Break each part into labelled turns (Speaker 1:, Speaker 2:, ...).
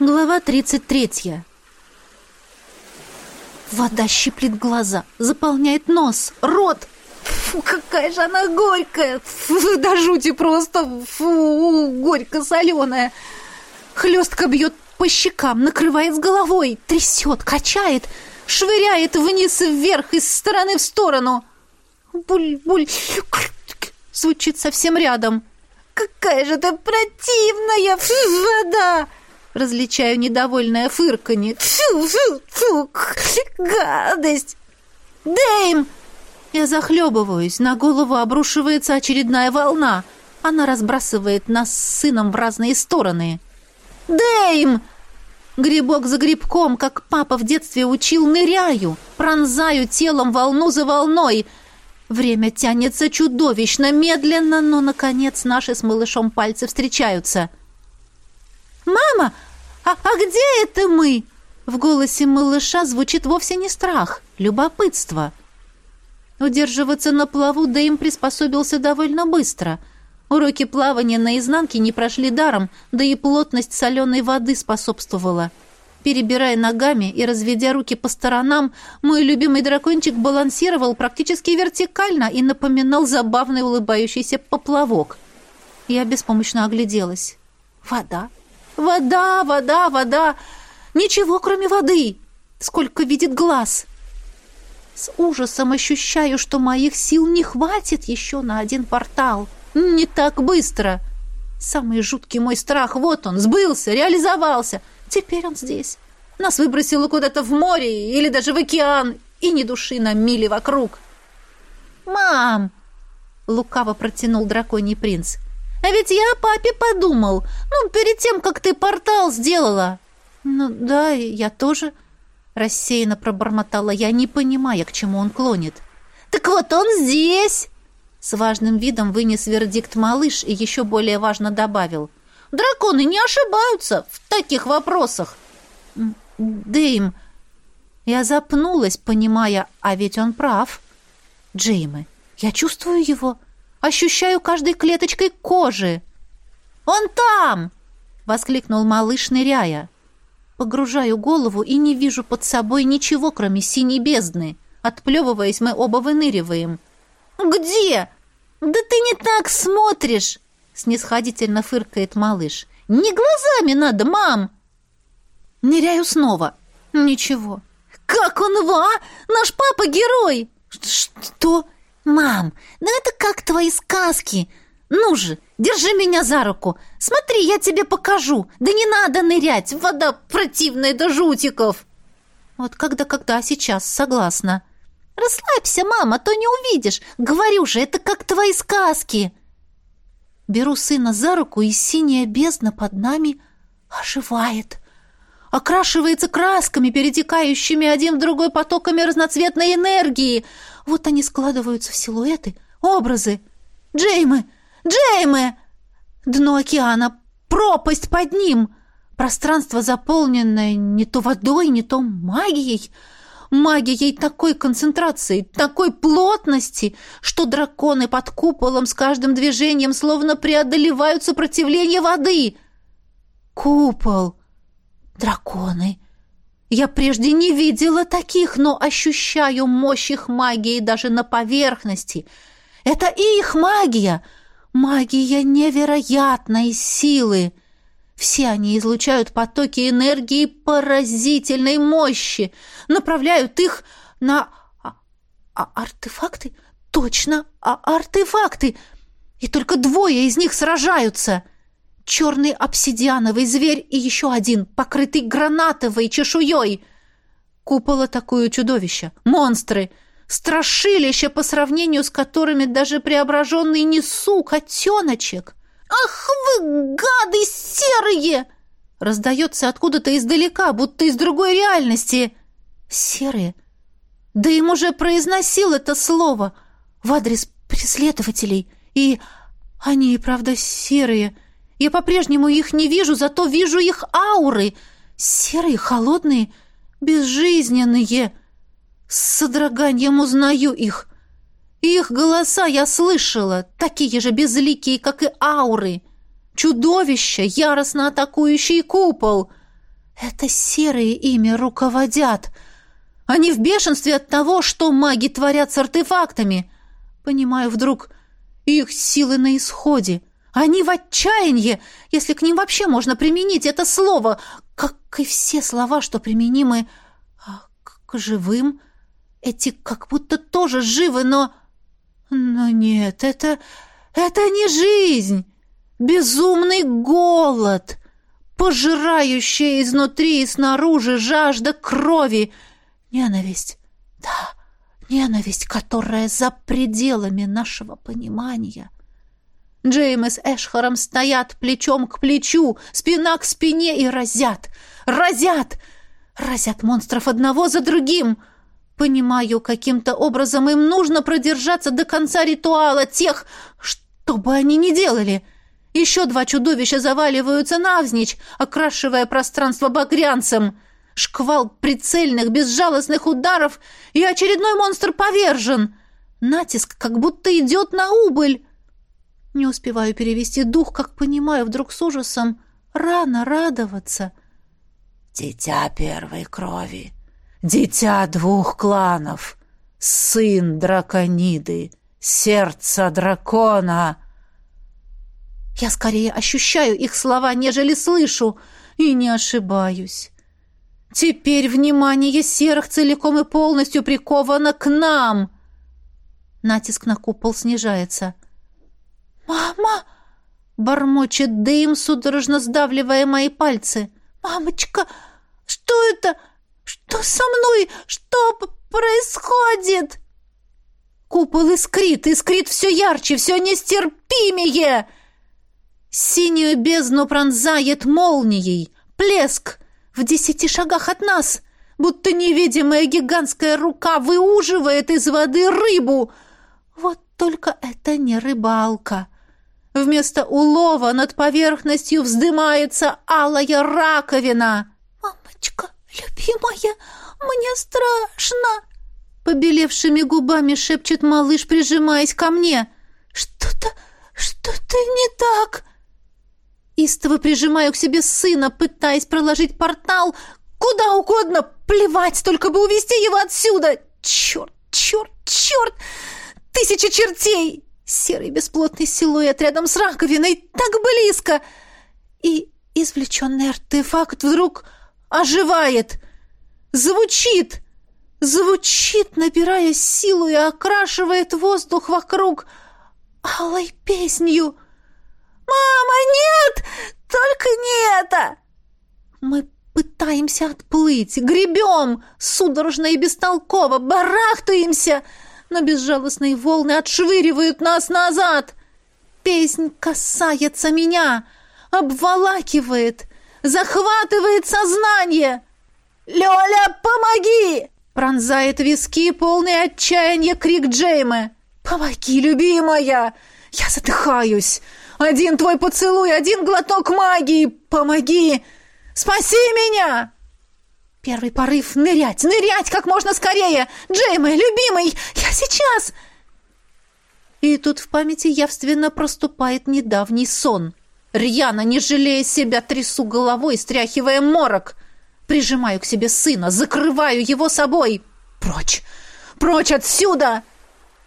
Speaker 1: Глава 33. Вода щиплет глаза, заполняет нос, рот. Фу, какая же она горькая! Фу, до жути просто! Фу, горько-соленая! Хлестка бьет по щекам, накрывает с головой, трясет, качает, швыряет вниз и вверх, из стороны в сторону. Буль-буль звучит совсем рядом. «Какая же ты противная! Вода!» Различаю недовольное фырканье. Фу, фу, фу, гадость! Дэйм! Я захлебываюсь, на голову обрушивается очередная волна. Она разбрасывает нас с сыном в разные стороны. Дэйм! Грибок за грибком, как папа в детстве учил, ныряю, пронзаю телом волну за волной. Время тянется чудовищно медленно, но, наконец, наши с малышом пальцы встречаются. «Мама, а, а где это мы?» В голосе малыша звучит вовсе не страх, любопытство. Удерживаться на плаву Дэйм приспособился довольно быстро. Уроки плавания на изнанке не прошли даром, да и плотность соленой воды способствовала. Перебирая ногами и разведя руки по сторонам, мой любимый дракончик балансировал практически вертикально и напоминал забавный улыбающийся поплавок. Я беспомощно огляделась. Вода, Вода, вода, вода! Ничего, кроме воды! Сколько видит глаз! С ужасом ощущаю, что моих сил не хватит еще на один портал. Не так быстро. Самый жуткий мой страх, вот он, сбылся, реализовался. Теперь он здесь. Нас выбросило куда-то в море или даже в океан, и ни души на мили вокруг. «Мам!» — лукаво протянул драконий принц. А ведь я о папе подумал. Ну, перед тем, как ты портал сделала. Ну, да, я тоже рассеянно пробормотала я, не понимая, к чему он клонит. Так вот он здесь. С важным видом вынес вердикт малыш и еще более важно добавил. Драконы не ошибаются в таких вопросах. Дэйм, я запнулась, понимая, а ведь он прав. Джеймы, я чувствую его. Ощущаю каждой клеточкой кожи. Он там! воскликнул малыш, ныряя. Погружаю голову и не вижу под собой ничего, кроме синей бездны. Отплевываясь, мы оба выныриваем. «Где? Да ты не так смотришь!» снисходительно фыркает малыш. «Не глазами надо, мам!» Ныряю снова. Ничего. «Как он, ва? Наш папа герой!» «Что?» «Мам, ну это как твои сказки! Ну же, держи меня за руку! Смотри, я тебе покажу! Да не надо нырять! Вода противная до жутиков!» «Вот когда-когда сейчас, согласна!» «Расслабься, мама, а то не увидишь! Говорю же, это как твои сказки!» Беру сына за руку, и синяя бездна под нами оживает окрашивается красками, перетекающими один в другой потоками разноцветной энергии. Вот они складываются в силуэты, образы. Джеймы! Джеймы! Дно океана, пропасть под ним. Пространство, заполненное не то водой, не то магией. Магией такой концентрации, такой плотности, что драконы под куполом с каждым движением словно преодолевают сопротивление воды. Купол! Драконы! Я прежде не видела таких, но ощущаю мощь их магии даже на поверхности. Это их магия, магия невероятной силы. Все они излучают потоки энергии поразительной мощи, направляют их на а, а артефакты. Точно, а артефакты. И только двое из них сражаются — черный обсидиановый зверь и еще один, покрытый гранатовой чешуей. Купол атакуют чудовища, монстры, страшилища, по сравнению с которыми даже преображенный несу котеночек. «Ах вы, гады серые!» Раздается откуда-то издалека, будто из другой реальности. «Серые?» Да им уже произносил это слово в адрес преследователей. И они и правда серые — я по-прежнему их не вижу, зато вижу их ауры. Серые, холодные, безжизненные. С содроганием узнаю их. Их голоса я слышала, такие же безликие, как и ауры. Чудовища, яростно атакующие купол. Это серые ими руководят. Они в бешенстве от того, что маги творят с артефактами. Понимаю вдруг, их силы на исходе. Они в отчаянии, если к ним вообще можно применить это слово, как и все слова, что применимы а, к живым. Эти как будто тоже живы, но... Но нет, это... это не жизнь. Безумный голод, пожирающая изнутри и снаружи жажда крови, ненависть. Да, Ненависть, которая за пределами нашего понимания. Джеймс с Эшхаром стоят плечом к плечу, спина к спине и разят. Разят! Разят монстров одного за другим. Понимаю, каким-то образом им нужно продержаться до конца ритуала тех, что бы они ни делали. Еще два чудовища заваливаются навзничь, окрашивая пространство багрянцем — Шквал прицельных, безжалостных ударов, и очередной монстр повержен. Натиск как будто идет на убыль. Не успеваю перевести дух, как понимаю вдруг с ужасом. Рано радоваться.
Speaker 2: Дитя первой крови, дитя двух кланов, сын дракониды, сердце дракона.
Speaker 1: Я скорее ощущаю их слова, нежели слышу, и не ошибаюсь. Теперь внимание серых целиком и полностью приковано к нам. Натиск на купол снижается. «Мама!» — бормочет дым, судорожно сдавливая мои пальцы. «Мамочка, что это? Что со мной? Что происходит?» Купол искрит, искрит все ярче, все нестерпимее. Синюю бездну пронзает молнией. Плеск — в десяти шагах от нас, будто невидимая гигантская рука выуживает из воды рыбу. Вот только это не рыбалка. Вместо улова над поверхностью вздымается алая раковина. «Мамочка, любимая, мне страшно!» Побелевшими губами шепчет малыш, прижимаясь ко мне. «Что-то, что-то не так!» Истово прижимаю к себе сына, пытаясь проложить портал. Куда угодно, плевать, только бы увести его отсюда. Черт, черт, черт! Тысяча чертей! Серый бесплотный силуэт рядом с раковиной, так близко! И извлеченный артефакт вдруг оживает, звучит, звучит, набирая силу и окрашивает воздух вокруг алой песнью — «Мама, нет! Только не это!» Мы пытаемся отплыть, гребем, судорожно и бестолково, барахтаемся, но безжалостные волны отшвыривают нас назад. Песнь касается меня, обволакивает, захватывает сознание. «Лёля, помоги!» Пронзает виски, полный отчаяния крик Джеймы. «Помоги, любимая! Я задыхаюсь! Один твой поцелуй, один глоток магии! Помоги! Спаси меня!» Первый порыв — нырять, нырять как можно скорее! Джеймой, любимый, я сейчас! И тут в памяти явственно проступает недавний сон. Рьяно, не жалея себя, трясу головой, стряхивая морок. Прижимаю к себе сына, закрываю его собой. «Прочь! Прочь отсюда!»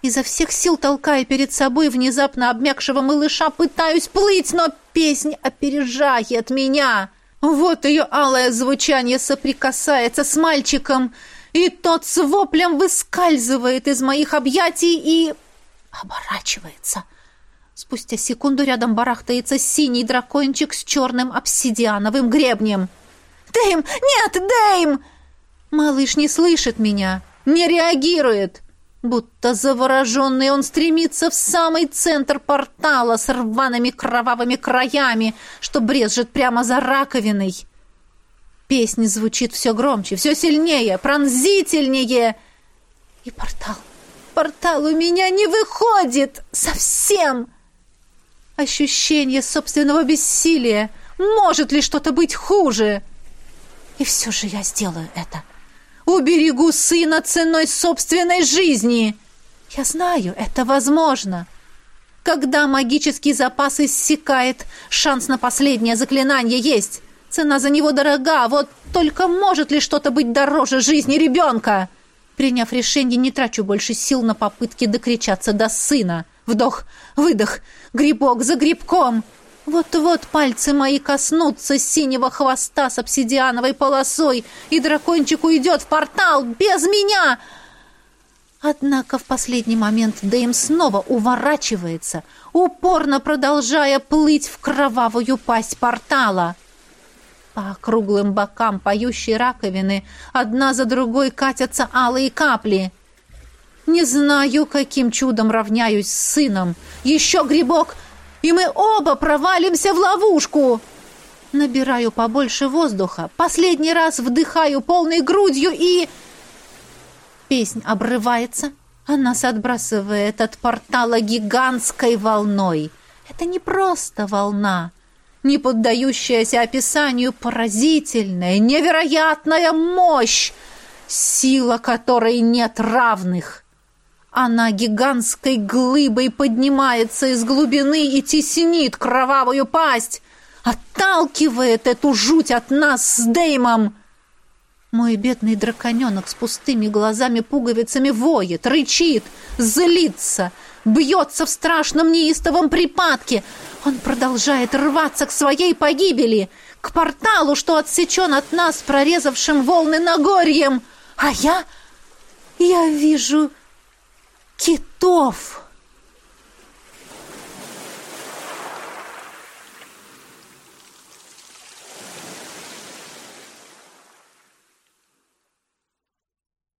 Speaker 1: Изо всех сил толкая перед собой внезапно обмякшего малыша, пытаюсь плыть, но песня опережает меня. Вот ее алое звучание соприкасается с мальчиком, и тот с воплем выскальзывает из моих объятий и... оборачивается. Спустя секунду рядом барахтается синий дракончик с черным обсидиановым гребнем. «Дэйм! Нет, Дэйм!» Малыш не слышит меня, не реагирует. Будто завороженный он стремится в самый центр портала с рваными кровавыми краями, что брезжит прямо за раковиной. Песня звучит все громче, все сильнее, пронзительнее. И портал, портал у меня не выходит совсем. Ощущение собственного бессилия. Может ли что-то быть хуже? И все же я сделаю это. Уберегу сына ценой собственной жизни. Я знаю, это возможно. Когда магический запас иссякает, шанс на последнее заклинание есть. Цена за него дорога, вот только может ли что-то быть дороже жизни ребенка? Приняв решение, не трачу больше сил на попытки докричаться до сына. Вдох, выдох, грибок за грибком. Вот-вот пальцы мои коснутся синего хвоста с обсидиановой полосой, и дракончик уйдет в портал без меня. Однако в последний момент Дэйм снова уворачивается, упорно продолжая плыть в кровавую пасть портала. По круглым бокам поющей раковины одна за другой катятся алые капли. Не знаю, каким чудом равняюсь с сыном. Еще грибок, и мы оба провалимся в ловушку. Набираю побольше воздуха, последний раз вдыхаю полной грудью и... Песнь обрывается, а нас отбрасывает от портала гигантской волной. Это не просто волна не поддающаяся описанию поразительная, невероятная мощь, сила которой нет равных. Она гигантской глыбой поднимается из глубины и теснит кровавую пасть, отталкивает эту жуть от нас с Деймом. Мой бедный драконенок с пустыми глазами-пуговицами воет, рычит, злится, бьется в страшном неистовом припадке. Он продолжает рваться к своей погибели, к порталу, что отсечен от нас, прорезавшим волны Нагорьем. А я... я вижу китов».